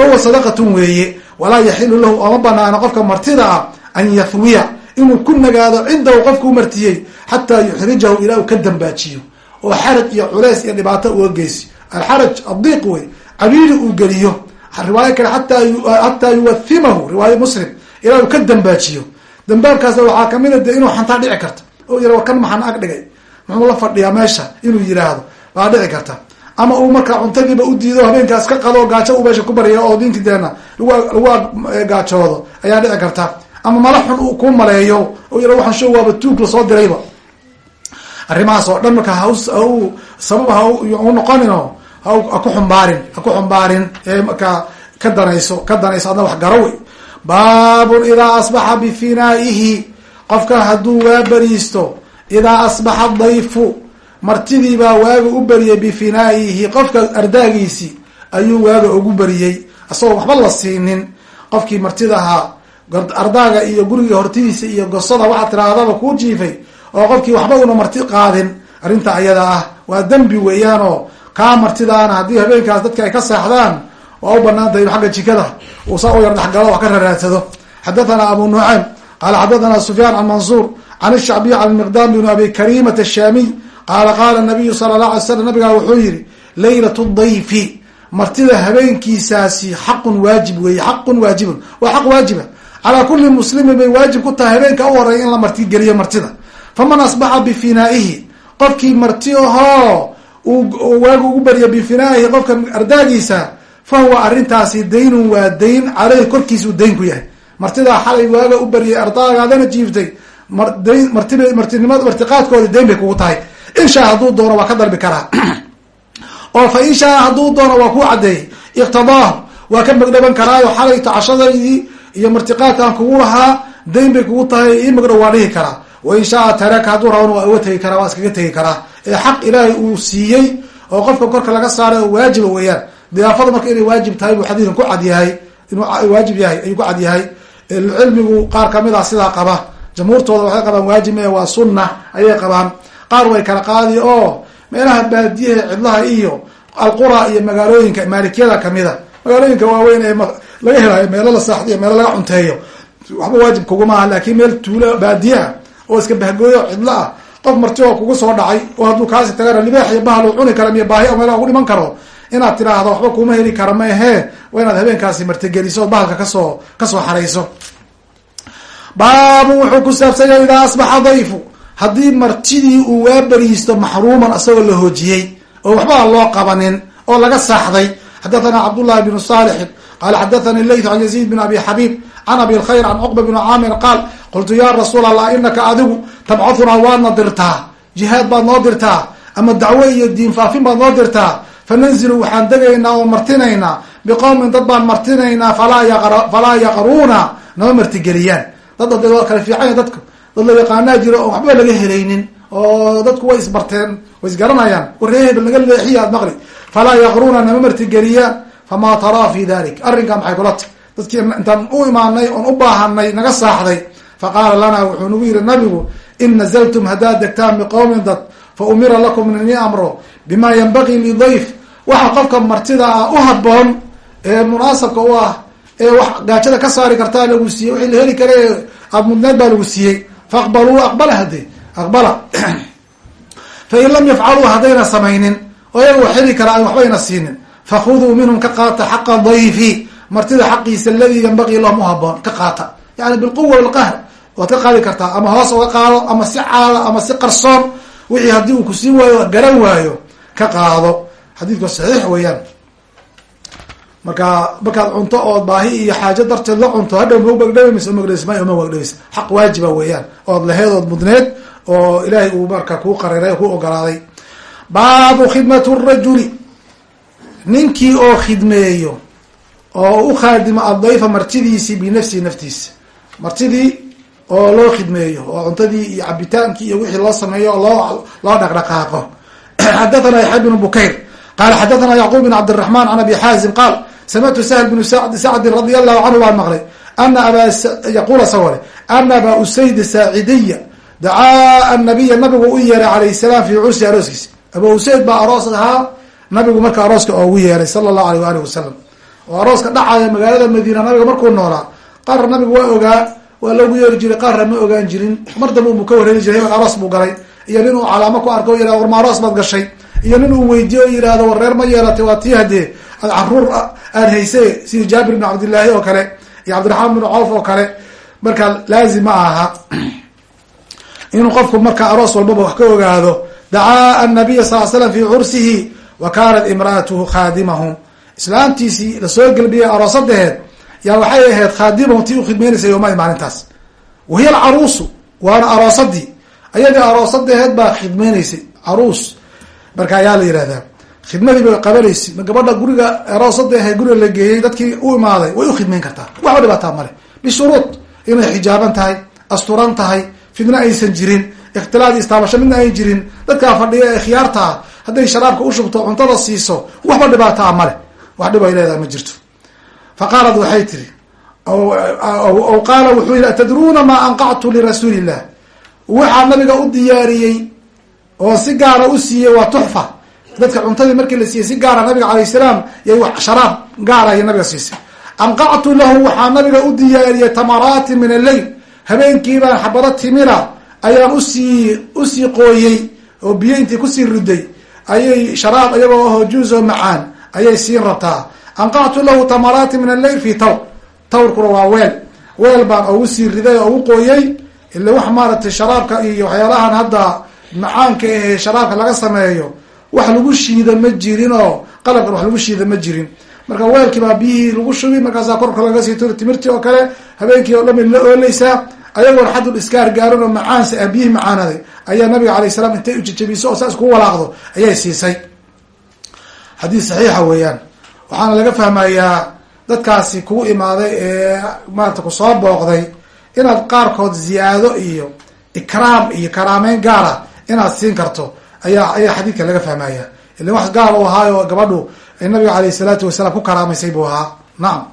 fahuwa sadaqatun weeye walaa yaxilu lahu ooma banaano qofka martida ah an yahwiya inuu ku nagaado cindahu qofkuu martiyey xataa yuxrijahu ilaa uu ka dambaajiyo oo xaraj iyo culeys iyo dhibaato uga geysi alxaraj adiiq wey cabiili uu geliyo riwaayo kale xataa yuwathimahu riwaayo muslim ilaa uu ka dambaajiyo dambaabkaasna waxaa kamida de inuu xantaa dhici karta oo yira kan maxaan ag dhigay inuu yiraahdo baa dhici karta ama uu markaa cuntadiiba u diido habeenkaas ka qado gaajo uu meesha ku barya oo diinki deena lagu gaajoodo ayaa dhici karta. Ama mala xun uu ku maleeyo waxaan show waaba tuug la soo dirayba. Arrimahaas oo dhan marka ha sabab ha u noqonino ha ku xumbaarin ha ku xumbaarin ee markaa ka danayso ka danayso adna wax garo wey. Baabun idaa asbaxa bifinaa'ihi qofka hadduu waa beriisto idaa asbaxa dayfu martidii baa waaga u beriyey bifinaa'ihi qofka ardaagiisii ayuu waaga ugu beriyey isagoo waxba la siinin. Qofkii martida ahaa ardaaga iyo guriga hortidiisa iyo gosada waxaa tirahdaba kuu jiifay oo qofkii waxba una marti qaadin arrinta ayada ah. Waa dembi weeyaan oo kaa martidaana haddii habeenkaas dadka ay ka seexdaan waa u bannaan tahay xagga jikada uu saa u yar dhexgalo wax ka raraadsado. Xadathana abu nucaym qaala xadathana sufyaan can mansuur can ishacbiy can miqdam bn abi karimat ashaamiy qaala qaala nabiyu sala la alay slam nabigaa wuxuu yihi laylat dayfi martida habeenkiisaasi xaqun waajib weeye xaqun waajibun waa xaq waajiba calaa kuli muslimin bay waajib ku tahay habeenka u horreeya in la martigeliyo martida faman asbaxa bifinaa'ihi qofkii marti ahoo uu waagu ugu barya bifinaa'ihi qofka ardaagiisa fa huwa arrintaasi daynun waa dayn caleyhi korkiisa uu dayn ku yahay martidaa xalay waaga u baryay ardaagaadana jiiftay mardn martib martinimad martiqaadkooda dayn bay kugu tahay inshaa hadduu doono waa ka dalbi karaa. Oo fa inshaa hadduu doono waa ku caddeeyey. Iqtadaahu waa ka magdhaban karaayo xalay tacashadaydii iyo martiqaadkaan kugu lahaa dayn bay kugu tahay ii magdhow waa dhihi karaa. Wain shaa taraka hadduu rabana waa uga tegi karaa waa iskaga tegi karaa. Ee xaq ilaahay uu siiyey oo qofka korka laga saaray oo waajiba weeyaan. Diyaafada marka inay waajib tahay buu xadiidkan ku cad yahay inuu waajib yahay ayuu ku cad yahay. Cilmigu qaar ka mid ah sidaa qaba. Jamhuurtooda waxay qabaan waajib mee waa sunna ayay qabaan qaar way kala qaadi oo meelaha baadiyaha cidlaha iyo alqura iyo magaalooyinka maalikiyada kamida magaalooyinka waaweyn ee laga helayo meelo la saaxdiyo meelo laga cunteeyo. Waxba waajib kuguma aha laakiin meel tuulo baadiye ah oo iska bahgooyo cidlo ah qof marti oo kugu soo dhacay oo hadduu kaasi tagana libaax iyo bahal uu cuni kara miyo baahi o meelaha ugu dhiman karo inaad tiraahdo waxba kuma heli kara ma ahee waa inaad habeenkaasi martigeliso o bahalka ka soo ka soo xarayso. Baabu wuxuu ku saabsanya idaa asbaxa dayfu haddii martidii uu waa beriisto maxruuman isagoo la hoojiyey oo waxba aan loo qabanin oo laga saaxday xadathana cabdullahi bnu saalixin qaala xadathani leyth can yaziid bin abi xabiib can abi lkhayr can cuqba bni caamir qaal qultu ya rasuul allah inaka adigu tabcadunaa waadna dirtaa jihaad baad noo dirtaa ama dacwo iyo diin faafin baad noo dirtaa fananzilu waxaan degaynaa oo martinaynaa biqowmin dad baan martinaynaa falaa yaqruuna nama martigeliyaan. Dad kala fiicanya dadku dad la yaqaanaa jiro oo waxba laga helaynin oo dadku way isbarteen way isgaranayaan waree hebel naga leexiya ad maqli. Falaa yaqruuna nama martigeliyaan famaa taraa fi dalik arrinkaa maxay kula tahy dadkii intaan u imaanay oon u baahanay naga saaxday. Faqaala lana wuxuu nagu yihi nabigu in nazaltum haddaad degtaan biqowmin dad fa umira lakum ini amro bima yanbagii lidayf waxa qofka martida ah u haboon ee munaasabka u ah ee wax gaajada ka saari kartaa lagu siiyey wixii la heli kara ee aada mudneed baa lagu siiyey faaqbaluu aqbala hade aqbala fain lam yafcaluu haddayna samaynin oo iyaga wax heli karaa ay waxbayna siinin fakhuduu minhum ka qaata xaqa dayfi martida xaqiisa aladii yanbagii lahum u haboon ka qaata yani bilquwa walqahr waad ka qaadi kartaa ama hoos uga qaado ama si caada ama si qarsoon wixii haddii uu ku sii waayo garan waayo ka qaado xadiidku saxiix weeyaan marka markaad cunto ood baahi iyo xaajo darteed la cunto hadhow ma magdhabays magdhabays may ma magdhabays xaq waajiba weeyaan. Ood laheed ood mudneed oo ilaahay uu marka kuu qariray o kuu ogolaaday. Baabu khidmat rajuli. Ninkii oo khidmeeyo oo u khaadimo addayfa martidiisii binafsihi naftiisa. Martidii oo loo khidmeeyo oo cuntadii iyo cabitaankii iyo wixii loo sameeyo oo loo loo dhaqdhaqaaqo. Xadathana yaxya bnu bukayr. Qala xadathana yacquub bin cabdiraxman can abi xaazim qaal samictu sahl bnu sacdin radia allahu canhu baan maqlay ana abaa yaqul asagoo le ana abaa usayd saacidiya dacaa anabiya nabigu u yeeray calayh salaam fi cursi arooskiisa abaa usayd baa aroos ahaa nabigu marka arooska oogu yeeray sala allahu aleyh waalih wasalam oo arooska dhacaya magaalada madiina nabiga markuu noolaa qaarna nabiga waa ogaa waa loogu yeeri jiray qaarna ma ogaan jirin mar dambe umu ka wareeri jiray hebel aroos buu galay iyo nin uu calaamo ku arko o yihahdo war ma aroos baad gashay iyo nin uu weydiiye o yihahdo war ma yeelatay waa tii carruur aad hayse sida jaabir bin cabdillaahi oo kale iyo cabdiraxmaan bin cawf oo kale marka laazim ma aha inuu qofku marka aroos walbaba wax ka ogaado dacaa annabiya sal slam fi cursihi wa kanat imraatuhu khaadimahum islaamtiisii la soo gelbiyay aroosadeed yaa waxay ahayd khaadimahum tii ukhidmeynaysa yowmadi maalintaas. Wahiya alcaruusu waana aroosadii. Ayadii aroosadeed baa khidmeynaysay caruus marka ayaa la yihahdaa khidmadii bay qabanaysay ma gabadha guriga aroosada ahayd guriga la geeyey dadkii u imaaday way ukhidmeyn kartaa. Waxba dhibaataa male bishuruud inay xijaaban tahay asturan tahay fidna aysan jirin ikhtilaad istaabasho midna ay jirin dadkaa fadhiya ee khiyaarta ah hadday sharaabka ushubto cuntada siiso waxba dhibaataa male wax dhib ay leedahay ma jirto. Fa qaalat waxay tiri aw qaala wuxuu yihi atadruuna maa anqactu lirasuuli illah waxaa nabiga u diyaariyey oo si gaara u siiyey waa tuxfa dadka cuntadii markii la siiyey si gaara nabiga alayh salaam yay sharaab gaara ay nabiga siisay. Anqactu lahu waxaa nabiga u diyaariyey tamaraati min alleyl habeenkiibaan xabado timira ayaan u sii u sii qooyey oo biyo intii ku sii riday. Ayay sharaab iyagoo aho juuzo macaan ayay siin rabtaa. Anqactu lahu tamaraati min alleyl fi tawr. Tawrkuna waa weel. Weel baan ugu sii riday oo ugu qooyey. Ila wax maaragtay sharaabka iyo waxyaalahan hadda macaanka ee sharaabka laga sameeyo wax lagu shiida ma jirin oo qalabkan wax lagu shiida ma jirin. Marka weelkii baa biyihii lagu shubi markaasaa korka laga sii turi timirtii oo kale habeenkii oo dhan la ooleysaa ayagoon xadul iskaar gaarin oo macaansa ah biyihii macaanaday ayaa nabiga alayh salaam intay ujajabiso oo saa iskugu walaaqdo ayay siisay. Xadiis saxiixa weeyaan. Waxaana laga fahmayaa dadkaasi kugu imaaday ee maarata ku soo booqday inaad qaarkood ziyaado iyo ikraam iyo karaameyn gaara inaad siin karto ayaa ayaa xadiidka laga fahmaya ila wax gaar u ahaayo gabadhu ay nabiga alayh salaatu wasalaam ku karaamaysay buu ahaa. Nacam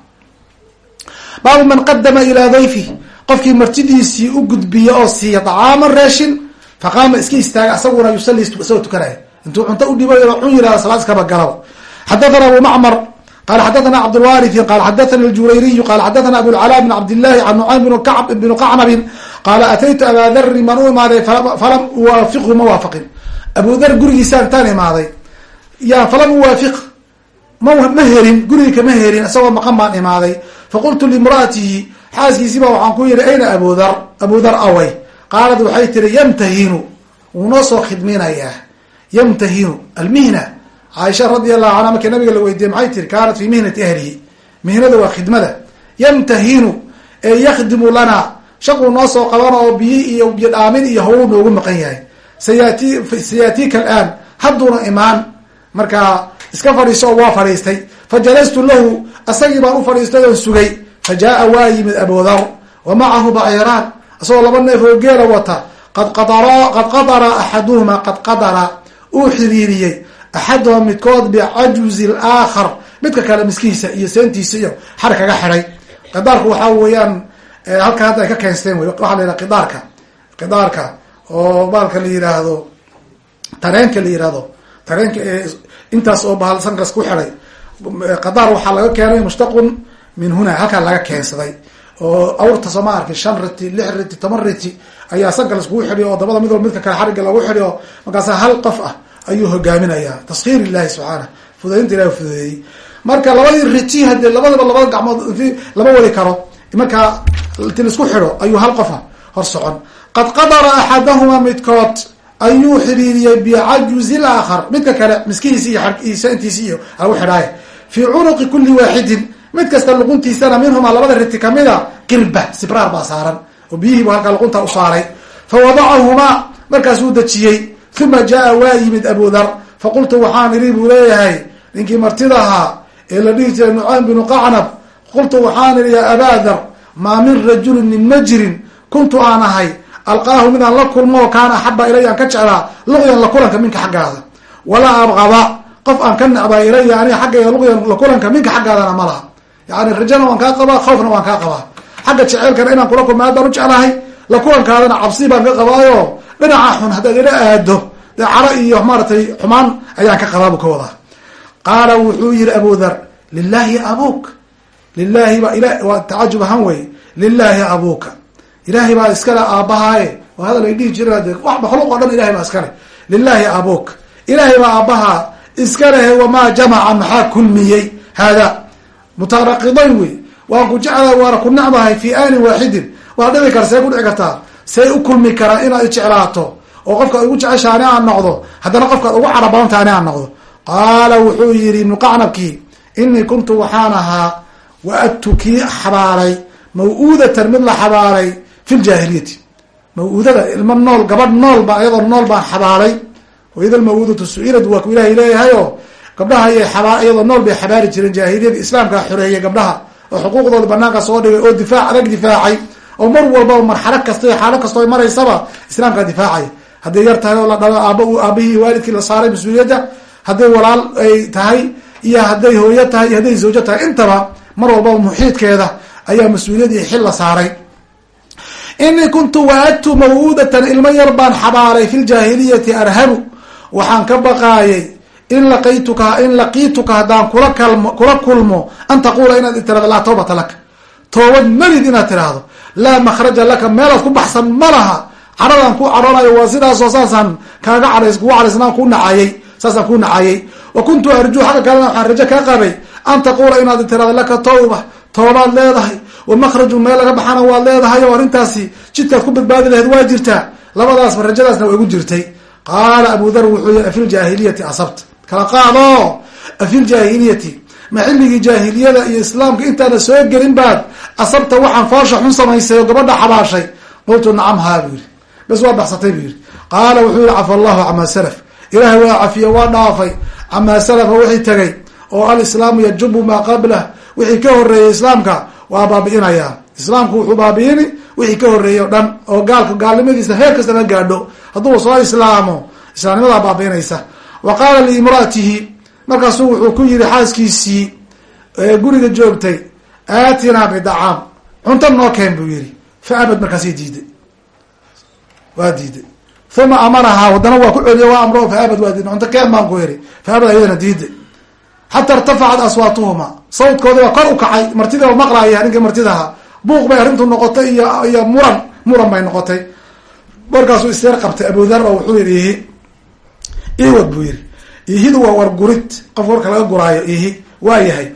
baabu man qadama ilaa dayfi. Qofkii martidiisii u gudbiya oo siiya dacaaman raashin faqaama iska istaaga asaguna yusali isagoo tukanaya. Intuu cunto u dhibo cun yirahda salaad iskaba galaba xadathana abu macmar qala xadathana cabdlwariثi qala xadathana اljurayriyu qala xadathana abulcalaa bn cabdillahi can nucaym bn qacnabin qaala ataytu aba darin baan u imaaday falam uwaafiqhu ma waafaqin abu dar gurigiisaan intaan imaaday. Ya falam uwaafiq ma ma helin gurigii kama helin isagoo maqan baan imaaday. Faqultu limraatihi xaaskiisiiba waxaan ku yihi ayna abu dar abu dar away. Qaalad waxay tiri yamtahinu wuu noo soo khidminayaa. Yamtahinu almihna. Caaisha radi allahu canha markii nabiga la weydiiyey maxay tiri kaanat fi mihnati ahlihi. Mihnada waa khidmada. Yamtahinu ee yakhdimu lana. Shaquu noo soo qaban oo biyi iyo biyo dhaamin iyo hawlu noogu maqan yahay sayati sayatika alaan. Hadduuna imaan. Markaa iska fadhiiso oo waa fadhiistay. Fajalastu lahu asagii baan u fadhiistay oon sugay. Fa jaa waa yimid abudar wa macahu baciiraan. Isagoo laba neef oo geela wata. Qad qadara qad qadara axaduhuma qad qadara. Uu xiriiriyey. Axaduhuma midkood bicajuzi laakhar midka kale miskihiisa iyo seentiisa iyo xar kaga xidhay qidaarku waxaa weeyaan halka hadda ay ka keensteen wey waxaa la yidhaha qidaarka. Qidaarka oo baalka la yihaahdo tareenka la yihahdo tareenka ee intaas oo bahal sankas ku xidhay qadaar waxaa laga keenay mushtaqun min huna halkaa laga keensaday. Oo awrta soo ma arki shan riti lix riti toban riti ayaa sanka laiskugu xidhiy oo dabada mid midka kale xarigga lagu xidhi oo markaasa hal qof ah ayuu hogaaminayaa taskhiir illahi subxaana fudaynta ilahi fududeeyey marka labadii riti hadee labadaba labada gacmood lama wadi karo markaa ti la isku xidho ayuu hal qof ah hor socon qad qadara axadahuma midkood ayuu xiriiriyey bicajuzi laakhar midka kale miskihiisi iyo sentiisi iyo lagu xidhaay fii cunuqi kuli waaxidin mid kasta luquntiisana minhumaa labada riti kamida qirba sibraar baa saaran. Oo biyihiibu halkaa luqunta u saaray. Fa wadacahumaa markaasuu dejiyey. Uma jaa waa yimid abu dar. Faqultu waxaan idhi buu leeyahay ninkii martida ahaa ee la dhihi jiray nucaym binu qacnab. Qultu waxaan idhi yaa abaa dar maa min rajulin nin ma jirin kuntu aan ahay alqaahu midaan la kulmo kaana axaba ilaya aan ka jeclaa luqyan la kulanka minka xaggaada. Walaa abqaba qof aan ka necbaa ilaya aniga xaggayga luqyan la kulanka minka xaggaadana ma laha. Yani rajana waan kaa qabaa khawfna waan kaa qabaa. Xagga jeceelkana inaan kula kulma aad baan u jeclahay la kulankaadana cabsi baan ka qabaayo dhinaca xun haddaad ila aado dee caro iyo maaratay xumaan ayaan ka qabaa buu ka wadaa. Qaala wuxuu yihi abu dhar lilahi abuuk lilahi waa tacajub ahaan wey lilahi abuuka ilahay baa iskale aabahaaye waa hadal ay dhihi jireen wax makhluuq o dhan ilahay baa iskale lilahi abuuk ilahay baa aabahaa iskalehe wamaa jamaca maxaa kulmiyey hada mutaraqidayn wey. Waan ku jeclahay waana ku necbahay fi aanin waaxidin. Waa dhici kara see ku dhici kartaa see u kulmi karaa inaad ijeclaato oo qofkaad ugu jecesha ani aan noqdo. Haddana qofkaad ugu carabadanta ani aan noqdo. Qaala wuxuu yihi ibnu qacnabkii inii kuntu waxaan ahaa waadtu kii xabaalay. Maw-uudatan mid la xabaalay fi ljaahiliyati maw-uudada ilmo nool gabadh nool ba iyadoo nool baan xabaalay. Waida lmawuudatu su'ilad waa ku ilaahay leeyahayo gabdhaha ayay xabaa iyadoo nool bay xabaari jireen jaahiliyada islaamkaa xoreeyay gabdhaha. Oo xuquuqdooda banaanka soo dhigay oo difaac adag difaacay. Oo mar walbaba marxalo kasta iyo xaalo kastoo maraysaba islaamkaa difaacaya hadday yar tahay oo la dhalo aaba aabihii waalidkii la saaray mas'uuliyadda hadday walaal ay tahay iyo hadday hooyo tahay iyo hadday zawjo tahay intaba mar walbaba muxiidkeeda ayaa mas'uuliyad iyo xil la saaray inii kuntu waadtu mawuudatan ilmo yar baan xabaalay fi ljaahiliyati arhabu waxaan ka baqaayay in laqaytuka in laqiituka haddaan kula kalmo kula kulmo an taquula inaad tirahdo laa tawbata laka toobad malid inaad tiraahdo laa makhraja laka meelaad ku baxsan ma laha caradaan ku cadhoonayo waa sidaasoo saasaan kaaga cadhays kugu cadhaysnaan ku nacayay saasaan ku nacayay wa kuntu arjuu xagga kalena waxaan rajo kaa qabay an taquula inaad tirahdo laka tawba toobaad leedahay wa makhraju meel laga baxana waad leedahay oo arrintaasi jidkaad ku badbaadi laheyd waa jirtaa. Labadaasba rajadaasna waa igu jirtay. Qaala abu dar wuxuu yihi afi ljaahiliyati asabt kala qaado afi ljaahiliyati ma xilligii jaahiliyada iyo islaamka intaana soo gelin baad? Asabta waxaan foosha xun samaysay oo gabadha xabaashay. Qultu nacam haa buu yihi bes waa baxsatay buu yihi qaala wuxuu yihi cafa allahu camaa salaf. Ilaahay waa cafiye waa dhaafay. Camaa salafa wixii tegay oo alislaamu yajubu maa qablah wixii ka horeeyey islaamka waa baabi'inayaa islaamku wuxuu baabi'ini wixii ka horeeyey o dhan oo gaalka gaalnimadiisa heer kasta la gaadho. Hadduu soo islaamo islaamnimadaa baabi'inaysa. Wa qaala liimraatihi markaasuu wuxuu ku yihi xaaskiisii ee guriga joogtay aatinaa bidacaam cunto noo keen buu yihi fa abad markaasay diiday waa diiday uma amarahaa haddana waa ku celiye waa amro fa abad waa diiday cunto keen baan ku yihi fa abad ayadana diiday xata irtafacat aswaatuhuma sawdkoodi waa kor u kacay martida oo maqlaaya martidaha. Buuq bay arrintu noqotay iyo iyo muran muran bay noqotay. Markaasuu isteer qabtay abudar oo wuxuu yihi ihi. Iwad buu yihi ihidu waa wargurid qof warka laga guraayo ihi waa yahay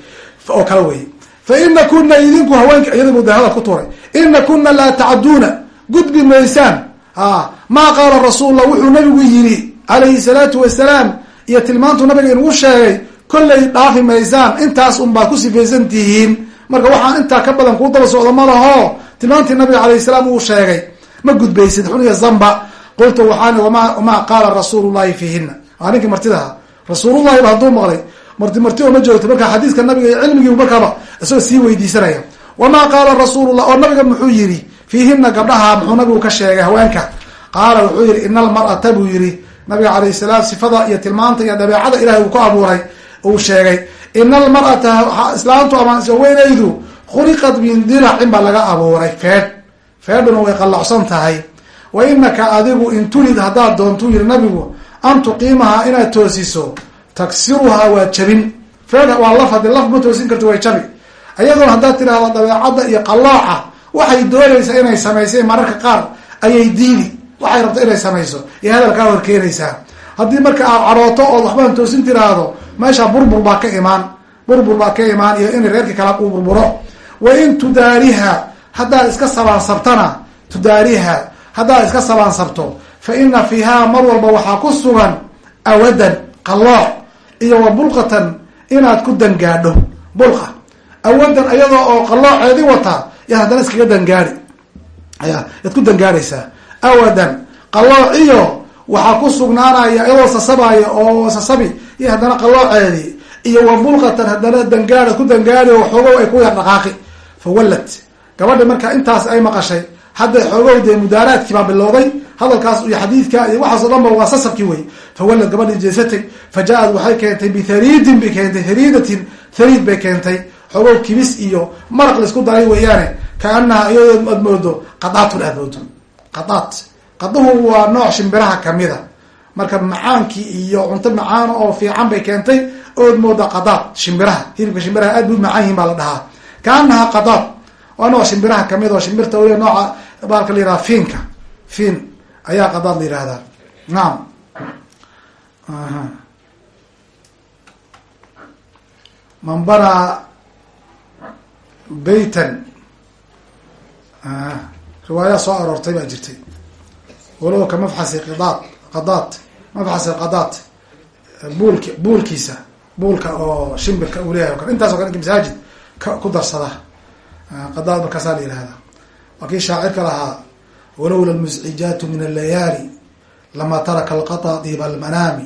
oo kala wey fa ina kuna idinku haweenka iyada buu dahada ku turay ina kuna laa tacaduuna gudbi maysaan. A maa qaala rasuullah wuxuu nabigu yiri calayhi salaatu wasalaam iyo tilmaantuu nabiga inugu sheegay kollay dhaafi maysaan intaas un baad ku sifaysan tihiin marka waxaan intaa ka badan kuu daba socdo ma laho. Tilmaantii nabiga alayh salaam uu sheegay ma gudbaysid xun zamba qultu waxaan wama wamaa qaala rasuulu llahi fiihina waa ninkii martidaha rasuulullahi ba hadduu maqlay. Marti marti oo ma joogto marka xadiiska nabiga iyo cilmigii markaaba isagoo sii weydiisanaya. Wamaa qaala rasuulullah oo nabiga muxuu yihi fiihina gabdhaha muxuu nabigu ka sheegay haweenka. Qaala wuxuu yihi ina almar'ata buu yihi nabiga alayh salaam sifada iyo tilmaanta iyo dabeecada ilahay uu ku abuuray uu sheegay ina almar'ata islaamtu ama weynaydu khuliqat min dilacin baa laga abuuray feedh feedhuna way qallacsan tahay. Wa inaka adigu in tulid haddaad doontuu yihi nabigu an tuqiimahaa inaad toosiso taksiruhaa waa jabin. Feedh waa laf haddii laf ma toosin karto way jabi. Ayadoona haddaad tidhaahdo dabeecadda iyo qallooca waxay doonaysaa inay samaysay mararka qaar ayay diidi waxay rabto inay samayso iyo hadalkaa horkeenaysaa haddii marka aad cadhooto ood waxbaan toosin tiraahdo meesha burbur baa ka imaan burbur baa ka imaan iyo in reerkii kala uu burburo. Wa in tudaariha haddaad iska sabaansabtana tudaariha haddaad iska sabaansabto fa ina fiihaa mar walba waxaa ku sugan awadan qallooc iyo wa bulqatan inaad ku dangaadho bulqa. Awadan iyadoo oo qallooceedi wata yaad haddana iskaga dangaadi ya yaad ku dangaadhaysaa awadan qallooc iyo waxaa ku sugnaanaya iyadoo sasabaya oo sasabi iyo haddana qallooceedii iyo wa bulqatan haddana dangaad ku dangaadi oo xoogow ay ku yar dhaqaaqi. Fawallad gabadha marka intaas ay maqashay hadda xoogow dee mudaaraadkii baa bilowday hadalkaas iyo xadiidka iyo waxaaso dhan ba waa sasabkii wey fawallad gabadhii jeesatay fa ja-ad waxay keentay bithariidin bay keentay hariidatin hariid bay keentay. Xoogow kibis iyo maraq la isku daray weeyaane kaanaha iyadoo ad moodo qadaatun aad moodo. Qadaat. Qaduhu waa nooc shimbiraha kamida marka macaankii iyo cunto macaan oo fiican bay keentay ood mooda qadaad shimbiraha. Hilibka shimbiraha aad bay macaan yihiin baa la dhahaa. Kaanaha qadaad waa nooc shimbiraha ka mid oo shimbirta weliba nooca baalka la yihahda fiinka. Fiin ayaa qadaad la yihahdaa naam. Man banaa beytan. Riwaaya soo aroortay baa jirtay. Walow ka mafxasi qadaad qadaad mafxasi qadaad buulki buulkiisa buulka oo shimbirka uu leeyahay o kale. Intaas o kale masaajid ku darsada qadaad markaasaa la yihahda waa kii shaacirka lahaa walowla lmuscijaatu min allayaali lama taraka alqaطa diiba almanaami.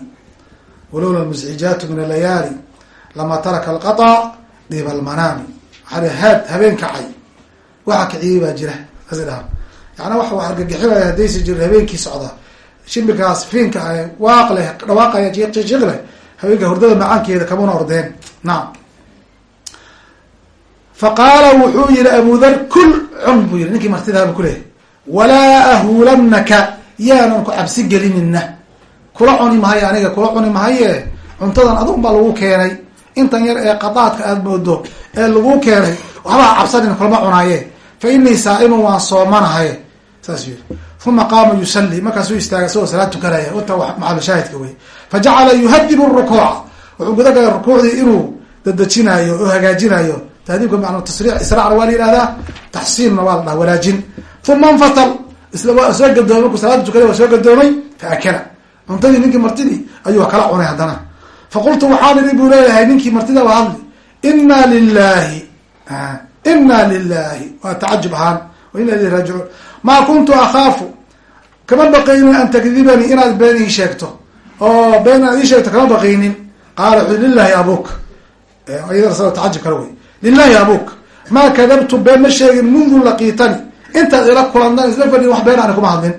Walowla lmuscijaatu min allayaali lama taraka alqaطa diiba almanaami. Waxaa haad habeen kacay. Waxa kiciyey baa jira as dhaha yaana wax wax argagixinaya haddaysi jirin habeenkii socda shimbirkaas fiinka ah waaq leh dhawaaqaya jiiq leh. Haweenka hordada macaankeeda kamuna ordeen nacam fa qaala wuxuu yihi abudar kul cun buu yihi ninkii martidaaba kuleehay walaa ahulanaka yaanan ku cabsi gelinina. Kula cuni mahaye aniga kula cuni mahaye. Cuntadan adun baa lagu keenay. Intan yar ee qadaadka aada moodo ee lagu keenay waxbaa cabsanin kulama cunaaye. Fa inii saa'imun waan soomanahay saas yiri uma qaama yusalli markaasuu istaagay isagoo salaad tukanaya wata maxalu shaahidka wey fa jacala yuhadibu rukuuca wuxuu guda galay rukuucdii inuu dadejinayo oo hagaajinayo tahdiibka macnaa tasriix israacna waa la yihahdaa taxsiinna waa la dhaha walaajin uma infatal isla soo gadoomay markuu salaada tukaday waa soo gadoomay fa akala cuntadii ninkii martidii ayuu kala cunay haddana faqultu waxaan idhi buu leeyahay ninkii martida waa hadli ina lilahi ina lilahi waa tacajub ahaan ina ilaihi raajicuun maa kuntu akhaafu. Kama baqaynin an takdibanii inaad been ii sheegto. Oo been inaad ii sheegto kama baqaynin. Qaala wuxuu lilahi abuk iyada tacajub kale wey. Lilahi abuk maa kadabtu been ma sheegin mundu laqiitani. Intaad ila kulantan isla fadhin wax been ani kuma hadlin.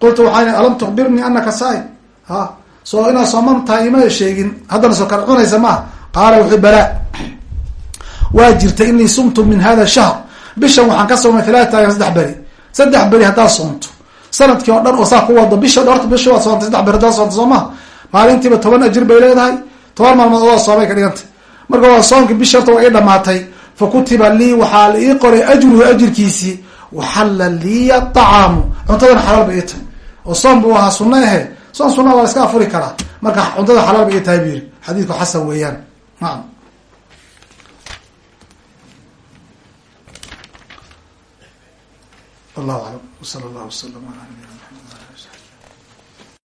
Qultu waxaa alam tukbirnii anaka saa'im ha soo inaad sooman tahay ima sheegin. Haddana soo kala cunaysa maaha qaala wuxuu balaa. Waa jirta inii sumtu min hada shahr. Bishan waxaan ka soomay talaata ayam saddex beri saddex beri haddaad soomto sannadkii oo dhan oo saa ku wado bisha horta bisha waad soontay saddex beri haddaad soonto soo maha maalintiiba toban ajir bay leedahay. Toban maalmood oo soomay ka dhigantay. Marka waa soomkii bisha horta waa ii dhamaatay. Fa kutiba lii waxaa la ii qoray ajruhu ajirkiisii. Waxalla liya acaamu cuntadana xalaal bay ii tahay. Oo soom buu ahaa sunno ahe soon sunna waa la iska afuri karaa. Marka cuntada xalaal bay ii tahay bu yiri xadiidku xasan weeyaan. Nacam wallahu aclam wsala allah wasalam ala maxamed